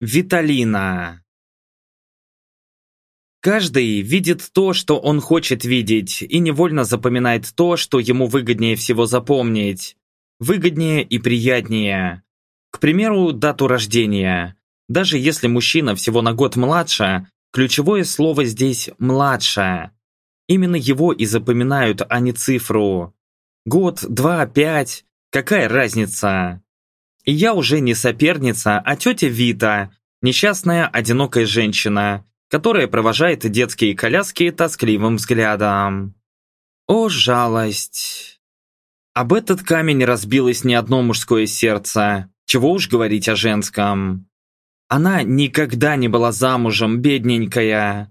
Виталина. Каждый видит то, что он хочет видеть, и невольно запоминает то, что ему выгоднее всего запомнить. Выгоднее и приятнее. К примеру, дату рождения. Даже если мужчина всего на год младше, ключевое слово здесь «младше». Именно его и запоминают, а не цифру. Год, два, пять. Какая разница? И я уже не соперница, а тетя Вита, несчастная одинокая женщина, которая провожает детские коляски тоскливым взглядом. О, жалость! Об этот камень разбилось не одно мужское сердце, чего уж говорить о женском. Она никогда не была замужем, бедненькая.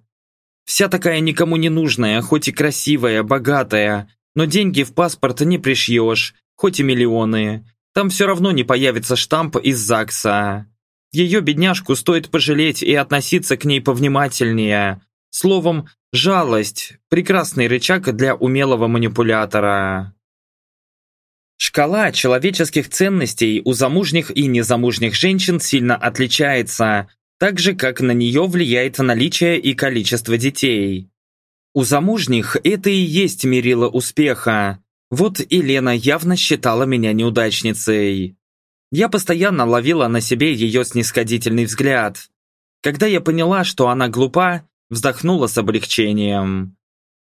Вся такая никому не нужная, хоть и красивая, богатая, но деньги в паспорт не пришьешь, хоть и миллионы. Там все равно не появится штамп из ЗАГСа. Ее бедняжку стоит пожалеть и относиться к ней повнимательнее. Словом, жалость – прекрасный рычаг для умелого манипулятора. Шкала человеческих ценностей у замужних и незамужних женщин сильно отличается, так же, как на нее влияет наличие и количество детей. У замужних это и есть мерило успеха. Вот и Лена явно считала меня неудачницей. Я постоянно ловила на себе ее снисходительный взгляд. Когда я поняла, что она глупа, вздохнула с облегчением.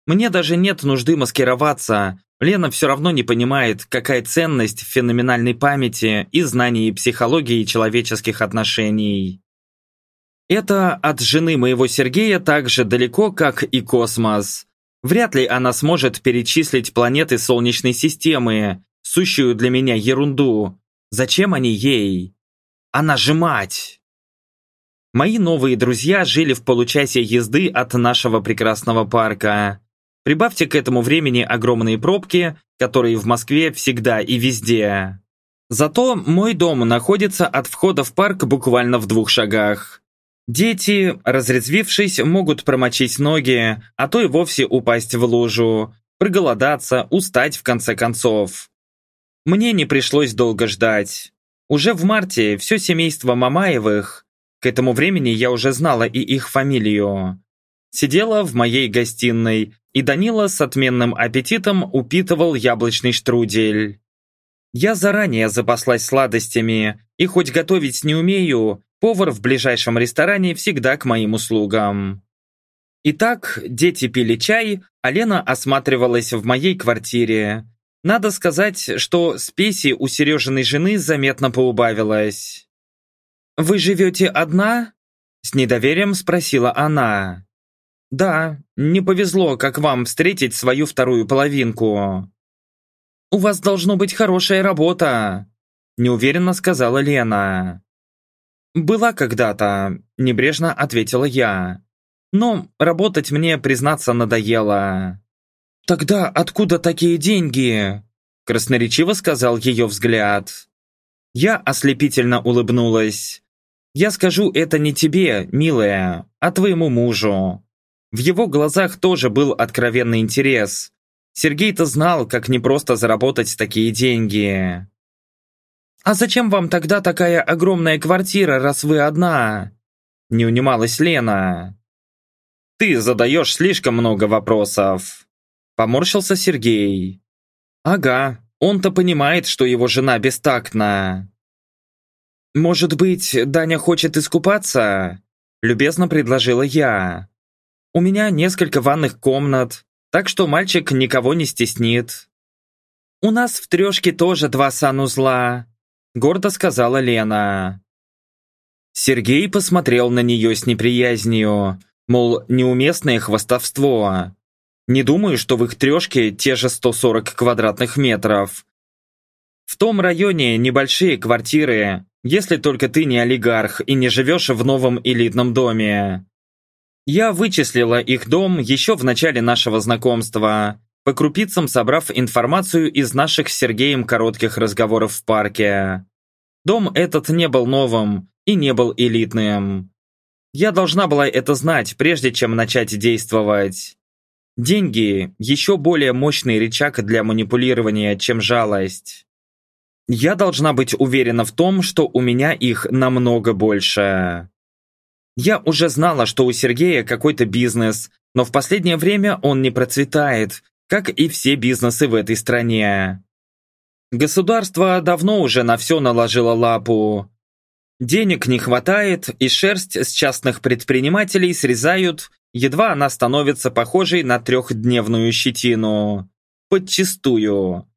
Мне даже нет нужды маскироваться. Лена все равно не понимает, какая ценность в феноменальной памяти и знании психологии человеческих отношений. Это от жены моего Сергея так же далеко, как и космос. Вряд ли она сможет перечислить планеты Солнечной системы, сущую для меня ерунду, Зачем они ей? Она же мать! Мои новые друзья жили в получасе езды от нашего прекрасного парка. Прибавьте к этому времени огромные пробки, которые в Москве всегда и везде. Зато мой дом находится от входа в парк буквально в двух шагах. Дети, разрезвившись, могут промочить ноги, а то и вовсе упасть в лужу, проголодаться, устать в конце концов. Мне не пришлось долго ждать. Уже в марте все семейство Мамаевых, к этому времени я уже знала и их фамилию, сидела в моей гостиной, и Данила с отменным аппетитом упитывал яблочный штрудель. Я заранее запаслась сладостями, и хоть готовить не умею, повар в ближайшем ресторане всегда к моим услугам. Итак, дети пили чай, а Лена осматривалась в моей квартире, надо сказать, что спеси у Сережиной жены заметно поубавилось. «Вы живете одна?» С недоверием спросила она. «Да, не повезло, как вам встретить свою вторую половинку». «У вас должно быть хорошая работа», неуверенно сказала Лена. «Была когда-то», – небрежно ответила я. «Но работать мне, признаться, надоело». «Тогда откуда такие деньги?» Красноречиво сказал ее взгляд. Я ослепительно улыбнулась. «Я скажу это не тебе, милая, а твоему мужу». В его глазах тоже был откровенный интерес. Сергей-то знал, как непросто заработать такие деньги. «А зачем вам тогда такая огромная квартира, раз вы одна?» Не унималась Лена. «Ты задаешь слишком много вопросов», Поморщился Сергей. Ага, он-то понимает, что его жена бестактна. «Может быть, Даня хочет искупаться?» Любезно предложила я. «У меня несколько ванных комнат, так что мальчик никого не стеснит». «У нас в трешке тоже два санузла», гордо сказала Лена. Сергей посмотрел на нее с неприязнью, мол, неуместное хвастовство. Не думаю, что в их трешке те же 140 квадратных метров. В том районе небольшие квартиры, если только ты не олигарх и не живешь в новом элитном доме. Я вычислила их дом еще в начале нашего знакомства, по крупицам собрав информацию из наших с Сергеем коротких разговоров в парке. Дом этот не был новым и не был элитным. Я должна была это знать, прежде чем начать действовать. Деньги – еще более мощный рычаг для манипулирования, чем жалость. Я должна быть уверена в том, что у меня их намного больше. Я уже знала, что у Сергея какой-то бизнес, но в последнее время он не процветает, как и все бизнесы в этой стране. Государство давно уже на все наложило лапу. Денег не хватает, и шерсть с частных предпринимателей срезают, едва она становится похожей на трехдневную щетину. Подчистую.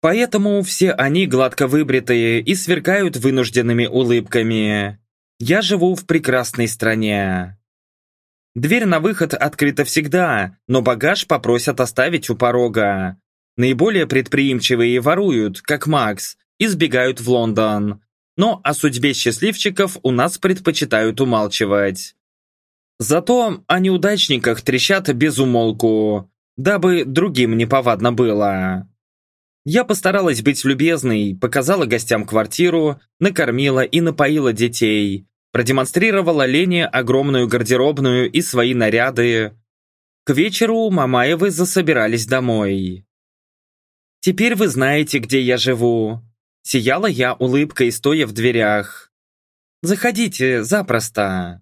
Поэтому все они гладко выбритые и сверкают вынужденными улыбками. Я живу в прекрасной стране. Дверь на выход открыта всегда, но багаж попросят оставить у порога. Наиболее предприимчивые воруют, как Макс, и сбегают в Лондон. Но о судьбе счастливчиков у нас предпочитают умалчивать. Зато о неудачниках трещат без умолку, дабы другим неповадно было. Я постаралась быть любезной, показала гостям квартиру, накормила и напоила детей, продемонстрировала Лене огромную гардеробную и свои наряды. К вечеру Мамаевы засобирались домой. «Теперь вы знаете, где я живу». Сияла я улыбкой, стоя в дверях. «Заходите, запросто».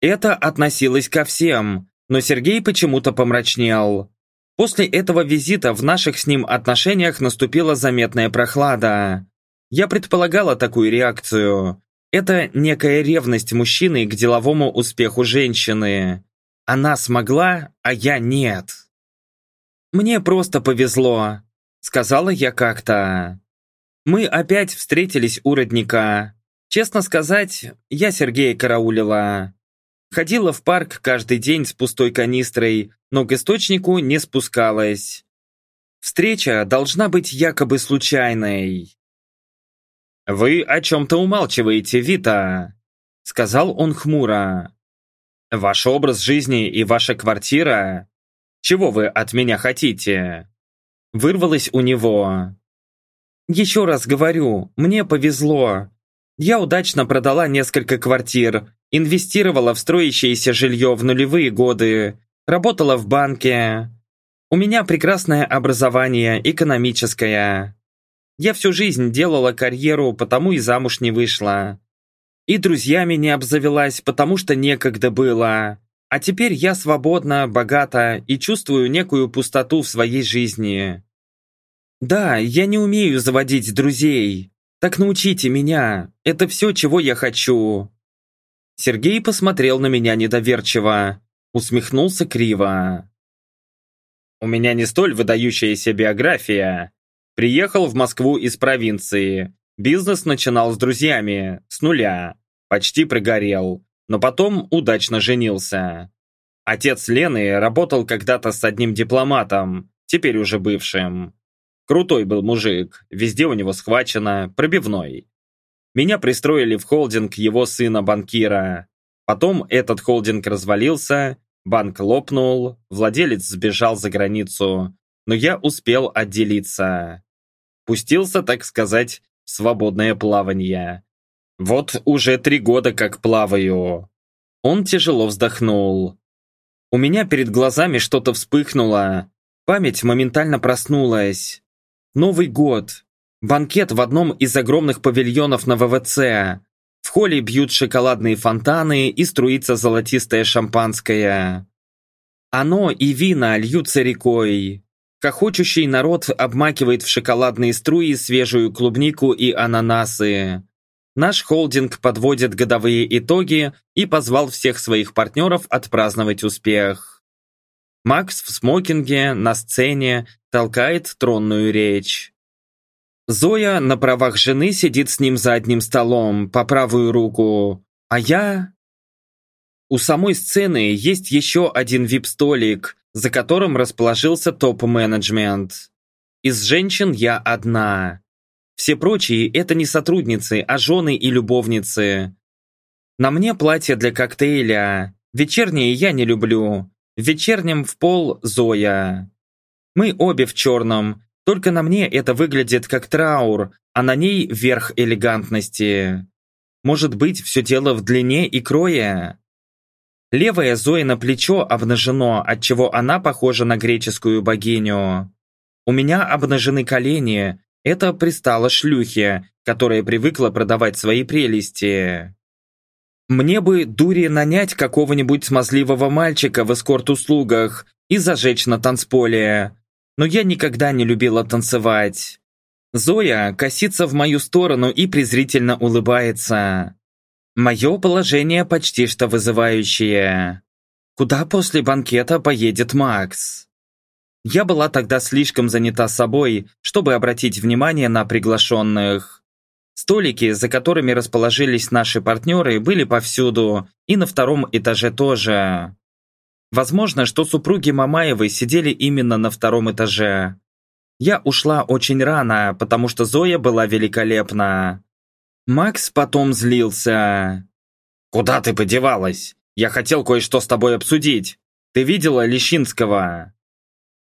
Это относилось ко всем, но Сергей почему-то помрачнел. После этого визита в наших с ним отношениях наступила заметная прохлада. Я предполагала такую реакцию, это некая ревность мужчины к деловому успеху женщины. Она смогла, а я нет. «Мне просто повезло», — сказала я как-то. Мы опять встретились у родника. Честно сказать, я Сергея караулила. Ходила в парк каждый день с пустой канистрой, но к источнику не спускалась. Встреча должна быть якобы случайной. «Вы о чем-то умалчиваете, Вита», — сказал он хмуро. «Ваш образ жизни и ваша квартира? Чего вы от меня хотите?» Вырвалось у него. «Еще раз говорю, мне повезло. Я удачно продала несколько квартир, инвестировала в строящееся жилье в нулевые годы, работала в банке. У меня прекрасное образование, экономическое. Я всю жизнь делала карьеру, потому и замуж не вышла. И друзьями не обзавелась, потому что некогда было. А теперь я свободна, богата и чувствую некую пустоту в своей жизни. Да, я не умею заводить друзей. Так научите меня. Это все, чего я хочу. Сергей посмотрел на меня недоверчиво. Усмехнулся криво. У меня не столь выдающаяся биография, Приехал в Москву из провинции. Бизнес начинал с друзьями, с нуля. Почти прогорел, но потом удачно женился. Отец Лены работал когда-то с одним дипломатом, теперь уже бывшим. Крутой был мужик, везде у него схвачено, пробивной. Меня пристроили в холдинг его сына-банкира. Потом этот холдинг развалился, банк лопнул, владелец сбежал за границу, но я успел отделиться. Пустился, так сказать, в свободное плавание. Вот уже три года как плаваю. Он тяжело вздохнул. У меня перед глазами что-то вспыхнуло. Память моментально проснулась. Новый год. Банкет в одном из огромных павильонов на ВВЦ. В холле бьют шоколадные фонтаны и струится золотистое шампанское. Оно и вина льются рекой. Хохочущий народ обмакивает в шоколадные струи свежую клубнику и ананасы. Наш холдинг подводит годовые итоги и позвал всех своих партнеров отпраздновать успех. Макс в смокинге на сцене толкает тронную речь. Зоя на правах жены сидит с ним за одним столом, по правую руку, а я... У самой сцены есть еще один вип-столик, за которым расположился топ-менеджмент. Из женщин я одна. Все прочие – это не сотрудницы, а жены и любовницы. На мне платье для коктейля. Вечерние я не люблю. В вечернем в пол Зоя. Мы обе в черном, только на мне это выглядит как траур, а на ней верх элегантности. Может быть, все дело в длине и крое? Левое Зоина плечо обнажено, отчего она похожа на греческую богиню. У меня обнажены колени, это пристало шлюхе, которая привыкла продавать свои прелести. Мне бы дури нанять какого-нибудь смазливого мальчика в эскорт-услугах и зажечь на танцполе. Но я никогда не любила танцевать. Зоя косится в мою сторону и презрительно улыбается. Мое положение почти что вызывающее. Куда после банкета поедет Макс? Я была тогда слишком занята собой, чтобы обратить внимание на приглашенных. Столики, за которыми расположились наши партнеры, были повсюду, и на втором этаже тоже. Возможно, что супруги Мамаевой сидели именно на втором этаже. Я ушла очень рано, потому что Зоя была великолепна. Макс потом злился. «Куда ты подевалась? Я хотел кое-что с тобой обсудить. Ты видела Лещинского?»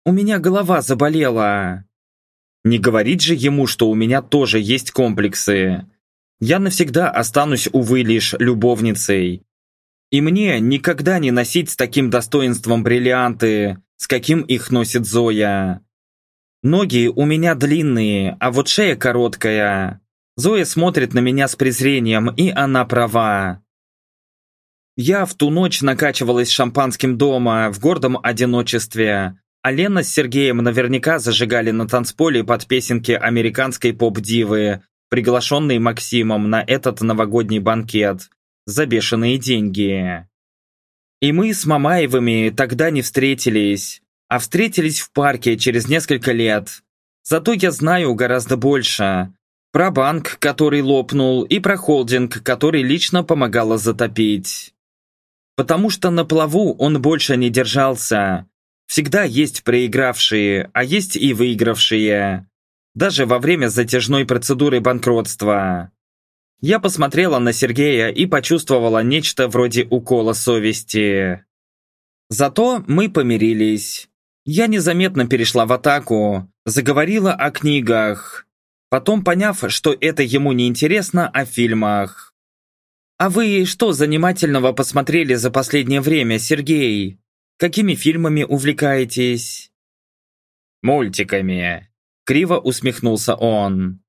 «У меня голова заболела». Не говорить же ему, что у меня тоже есть комплексы. Я навсегда останусь, увы, лишь любовницей. И мне никогда не носить с таким достоинством бриллианты, с каким их носит Зоя. Ноги у меня длинные, а вот шея короткая. Зоя смотрит на меня с презрением, и она права. Я в ту ночь накачивалась шампанским дома, в гордом одиночестве, а Лена с Сергеем наверняка зажигали на танцполе под песенки американской поп-дивы, приглашенные Максимом на этот новогодний банкет, за бешеные деньги. И мы с Мамаевыми тогда не встретились, а встретились в парке через несколько лет. Зато я знаю гораздо больше. Про банк, который лопнул, и про холдинг, который лично помогала затопить. Потому что на плаву он больше не держался. Всегда есть проигравшие, а есть и выигравшие. Даже во время затяжной процедуры банкротства. Я посмотрела на Сергея и почувствовала нечто вроде укола совести. Зато мы помирились. Я незаметно перешла в атаку, заговорила о книгах, потом поняв, что это ему не интересно, о фильмах. «А вы что занимательного посмотрели за последнее время, Сергей? Какими фильмами увлекаетесь?» «Мультиками», — криво усмехнулся он.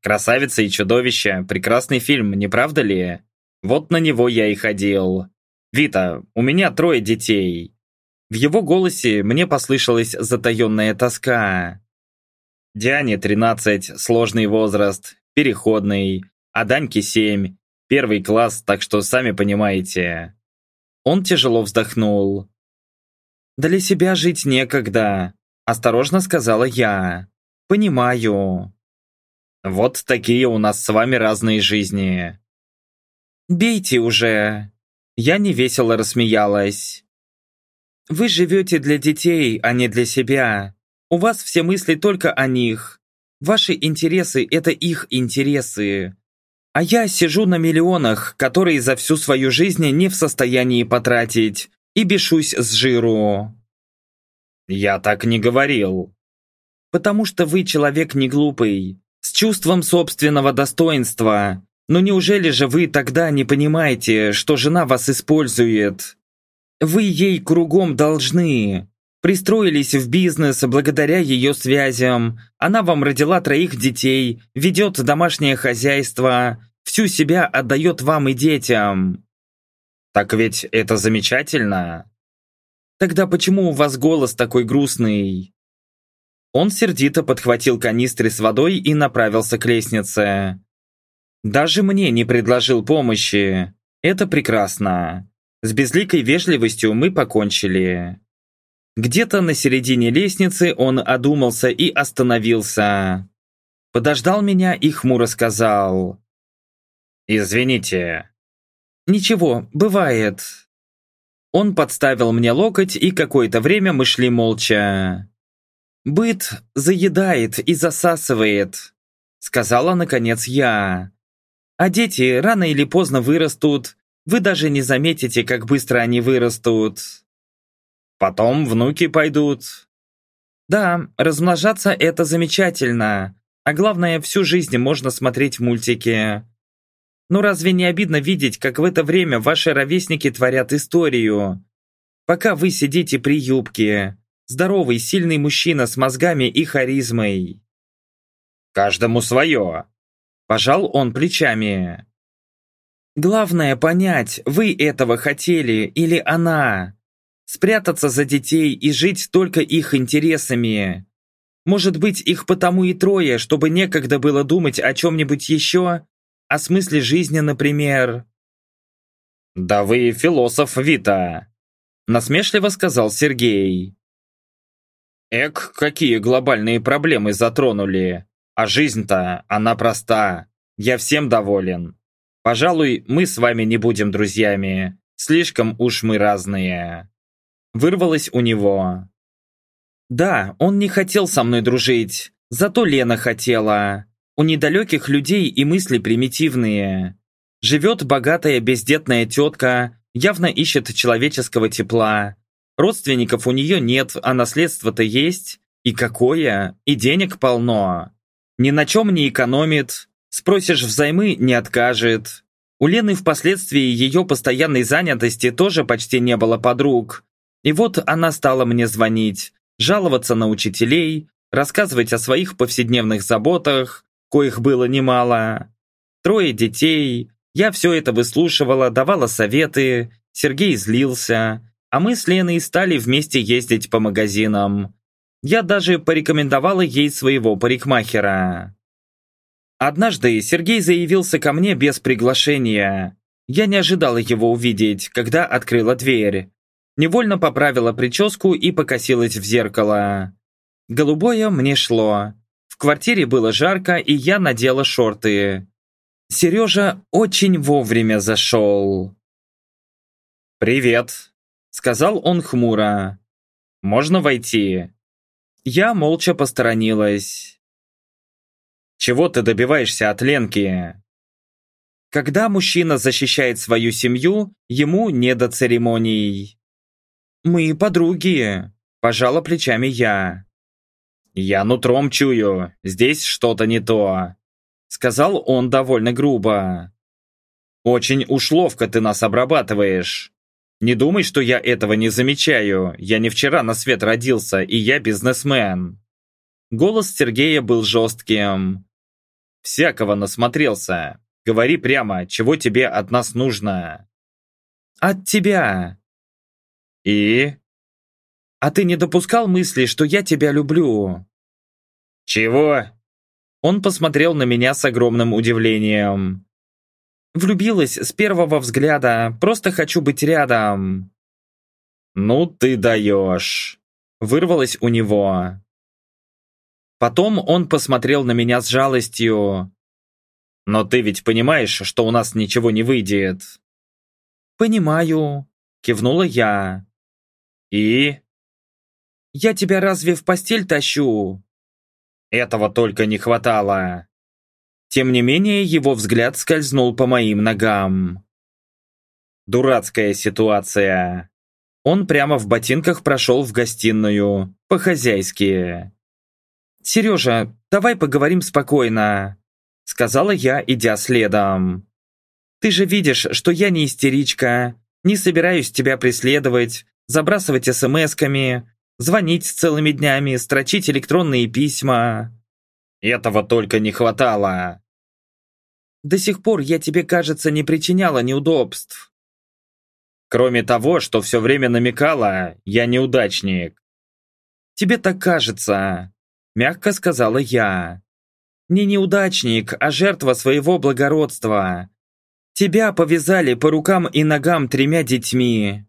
«Красавица и чудовище» — прекрасный фильм, не правда ли? Вот на него я и ходил. «Вита, у меня трое детей. В его голосе мне послышалась затаенная тоска. Диане 13, сложный возраст, переходный, а Даньке 7, первый класс, так что сами понимаете. Он тяжело вздохнул. «Для себя жить некогда», – осторожно сказала я. «Понимаю». «Вот такие у нас с вами разные жизни». «Бейте уже!» Я невесело рассмеялась. Вы живете для детей, а не для себя. У вас все мысли только о них. Ваши интересы – это их интересы. А я сижу на миллионах, которые за всю свою жизнь не в состоянии потратить, и бешусь с жиру. Я так не говорил. Потому что вы человек не глупый, с чувством собственного достоинства. Но неужели же вы тогда не понимаете, что жена вас использует? Вы ей кругом должны. Пристроились в бизнес благодаря ее связям. Она вам родила троих детей, ведет домашнее хозяйство, всю себя отдает вам и детям. Так ведь это замечательно. Тогда почему у вас голос такой грустный? Он сердито подхватил канистры с водой и направился к лестнице. Даже мне не предложил помощи. Это прекрасно. С безликой вежливостью мы покончили. Где-то на середине лестницы он одумался и остановился. Подождал меня и хмуро сказал. «Извините». «Ничего, бывает». Он подставил мне локоть, и какое-то время мы шли молча. «Быт заедает и засасывает», — сказала наконец я. «А дети рано или поздно вырастут, вы даже не заметите, как быстро они вырастут. Потом внуки пойдут. Да, размножаться это замечательно. А главное, всю жизнь можно смотреть мультики. Ну разве не обидно видеть, как в это время ваши ровесники творят историю? Пока вы сидите при юбке. Здоровый, сильный мужчина с мозгами и харизмой. Каждому свое. Пожал он плечами. Главное понять, вы этого хотели или она. Спрятаться за детей и жить только их интересами. Может быть, их потому и трое, чтобы некогда было думать о чем-нибудь еще? О смысле жизни, например. «Да вы философ, Вита!» Насмешливо сказал Сергей. Эк, какие глобальные проблемы затронули. А жизнь-то, она проста. Я всем доволен. Пожалуй, мы с вами не будем друзьями. Слишком уж мы разные. Вырвалось у него. Да, он не хотел со мной дружить. Зато Лена хотела. У недалеких людей и мысли примитивные. Живет богатая бездетная тетка, явно ищет человеческого тепла. Родственников у нее нет, а наследство-то есть. И какое? И денег полно. Ни на чем не экономит, Спросишь взаймы, не откажет. У Лены впоследствии ее постоянной занятости тоже почти не было подруг. И вот она стала мне звонить, жаловаться на учителей, рассказывать о своих повседневных заботах, коих было немало. Трое детей, я все это выслушивала, давала советы, Сергей злился, а мы с Леной стали вместе ездить по магазинам. Я даже порекомендовала ей своего парикмахера. Однажды Сергей заявился ко мне без приглашения. Я не ожидала его увидеть, когда открыла дверь. Невольно поправила прическу и покосилась в зеркало. Голубое мне шло. В квартире было жарко, и я надела шорты. Сережа очень вовремя зашел. «Привет», — сказал он хмуро. «Можно войти?» Я молча посторонилась. Чего ты добиваешься от Ленки? Когда мужчина защищает свою семью, ему не до церемоний. «Мы подруги», – пожала плечами я. «Я нутром чую, здесь что-то не то», – сказал он довольно грубо. «Очень уж ловко ты нас обрабатываешь. Не думай, что я этого не замечаю. Я не вчера на свет родился, и я бизнесмен». Голос Сергея был жестким. Всякого насмотрелся. Говори прямо, чего тебе от нас нужно?» «От тебя!» «И?» «А ты не допускал мысли, что я тебя люблю?» «Чего?» Он посмотрел на меня с огромным удивлением. «Влюбилась с первого взгляда, просто хочу быть рядом». «Ну ты даешь!» Вырвалось у него. Потом он посмотрел на меня с жалостью. «Но ты ведь понимаешь, что у нас ничего не выйдет?» «Понимаю», — кивнула я. «И?» «Я тебя разве в постель тащу?» «Этого только не хватало». Тем не менее, его взгляд скользнул по моим ногам. Дурацкая ситуация. Он прямо в ботинках прошел в гостиную, по-хозяйски. «Сережа, давай поговорим спокойно», — сказала я, идя следом. «Ты же видишь, что я не истеричка, не собираюсь тебя преследовать, забрасывать смс-ками, звонить целыми днями, строчить электронные письма». «Этого только не хватало». «До сих пор я тебе, кажется, не причиняла неудобств». «Кроме того, что все время намекала, я неудачник». «Тебе так кажется», мягко сказала я. «Не неудачник, а жертва своего благородства. Тебя повязали по рукам и ногам тремя детьми».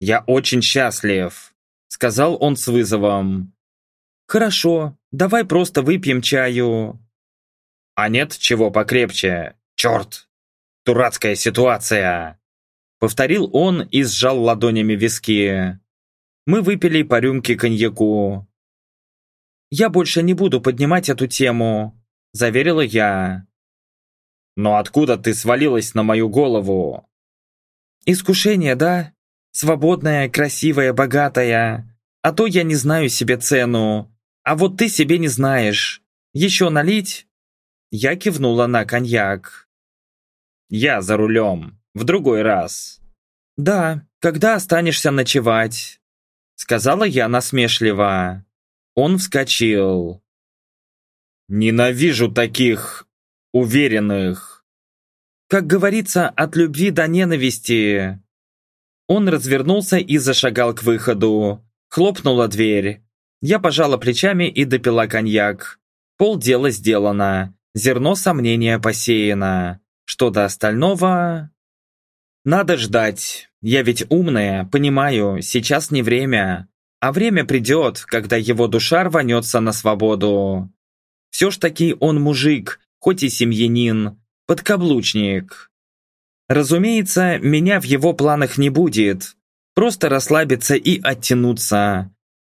«Я очень счастлив», — сказал он с вызовом. «Хорошо, давай просто выпьем чаю». «А нет чего покрепче? Черт! Дурацкая ситуация!» Повторил он и сжал ладонями виски. Мы выпили по рюмке коньяку. «Я больше не буду поднимать эту тему», – заверила я. «Но откуда ты свалилась на мою голову?» «Искушение, да? Свободная, красивая, богатая. А то я не знаю себе цену. А вот ты себе не знаешь. Еще налить?» Я кивнула на коньяк. «Я за рулем. В другой раз». «Да, когда останешься ночевать?» Сказала я насмешливо. Он вскочил. «Ненавижу таких уверенных!» Как говорится, от любви до ненависти. Он развернулся и зашагал к выходу. Хлопнула дверь. Я пожала плечами и допила коньяк. Пол дела сделано. Зерно сомнения посеяно. Что до остального... Надо ждать. Я ведь умная, понимаю, сейчас не время. А время придет, когда его душа рванется на свободу. Все ж таки он мужик, хоть и семьянин, подкаблучник. Разумеется, меня в его планах не будет. Просто расслабиться и оттянуться.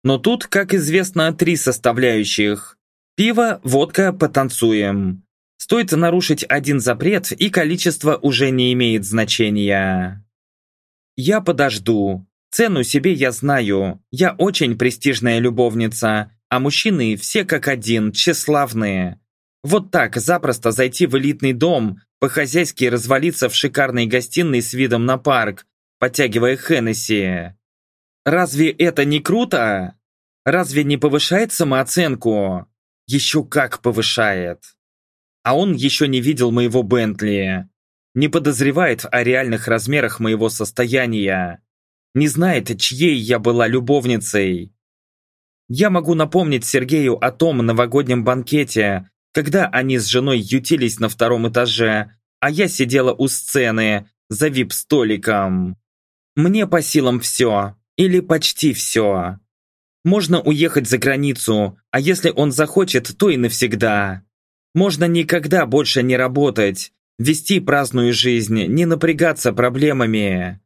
Но тут, как известно, три составляющих. Пиво, водка, потанцуем. Стоит нарушить один запрет, и количество уже не имеет значения. Я подожду. Цену себе я знаю. Я очень престижная любовница, а мужчины все как один, тщеславные. Вот так запросто зайти в элитный дом, по-хозяйски развалиться в шикарной гостиной с видом на парк, подтягивая Хеннесси. Разве это не круто? Разве не повышает самооценку? Еще как повышает. А он еще не видел моего Бентли. Не подозревает о реальных размерах моего состояния. Не знает, чьей я была любовницей. Я могу напомнить Сергею о том новогоднем банкете, когда они с женой ютились на втором этаже, а я сидела у сцены за вип-столиком. Мне по силам все, или почти все. Можно уехать за границу, а если он захочет, то и навсегда. Можно никогда больше не работать, вести праздную жизнь, не напрягаться проблемами.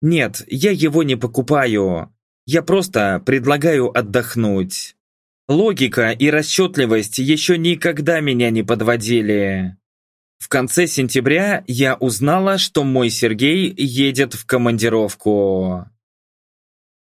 Нет, я его не покупаю. Я просто предлагаю отдохнуть. Логика и расчетливость еще никогда меня не подводили. В конце сентября я узнала, что мой Сергей едет в командировку.